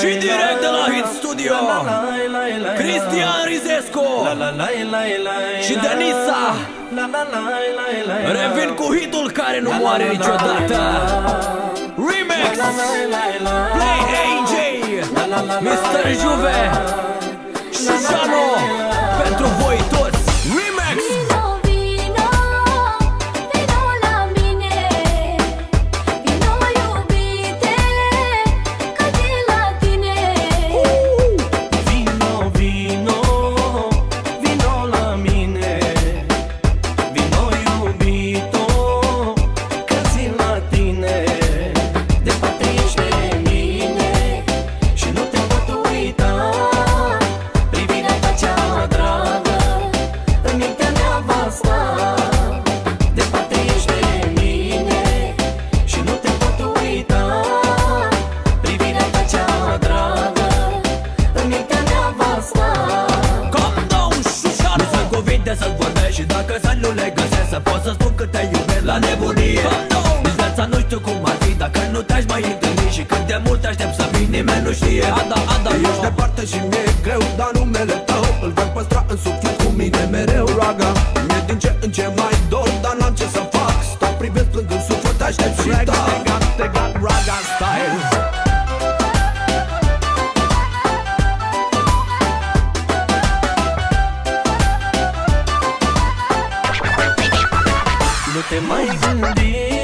Și direct de la Hit Studio Cristian Rizescu Și Denisa. Revin cu hitul care nu moare niciodată. Remix. Play AJ Mr. Juve Și Jano Să pot să spun că te iubesc la nebunie. Calm down Nici viața nu știu cum ar fi Dacă nu te-aș mai întâlni. Și cât de mult aștept să vii Nimeni nu știe. Ada, ada, Ești departe și mi-e greu Dar numele tău îl voi păstra în suflet cu mine mereu Raga, mi-e din ce în ce mai dor Dar n-am ce să fac. Stau privesc plâng în suflet, aștept și Raga, te mai gândi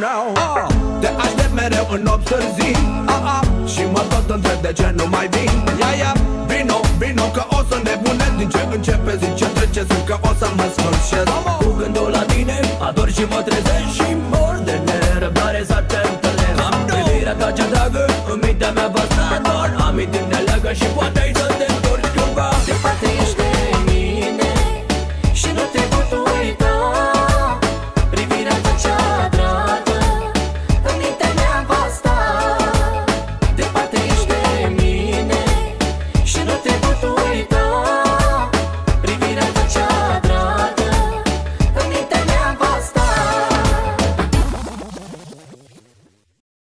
now. Ah, Te aștept mereu în obsărzi ah, ah, Și mă tot întreb de ce nu mai vin. Ia, ia, vino, vino că o să nebunesc Din ce începe zi. Ce trece sunt că o să mă sfârșesc. Cu gândul la tine ador și mă trezesc. Și mor de nerăbdare să te întâlnesc. Privirea ta cea dragă în mintea mea vă sta Doar amintim de leagă și poate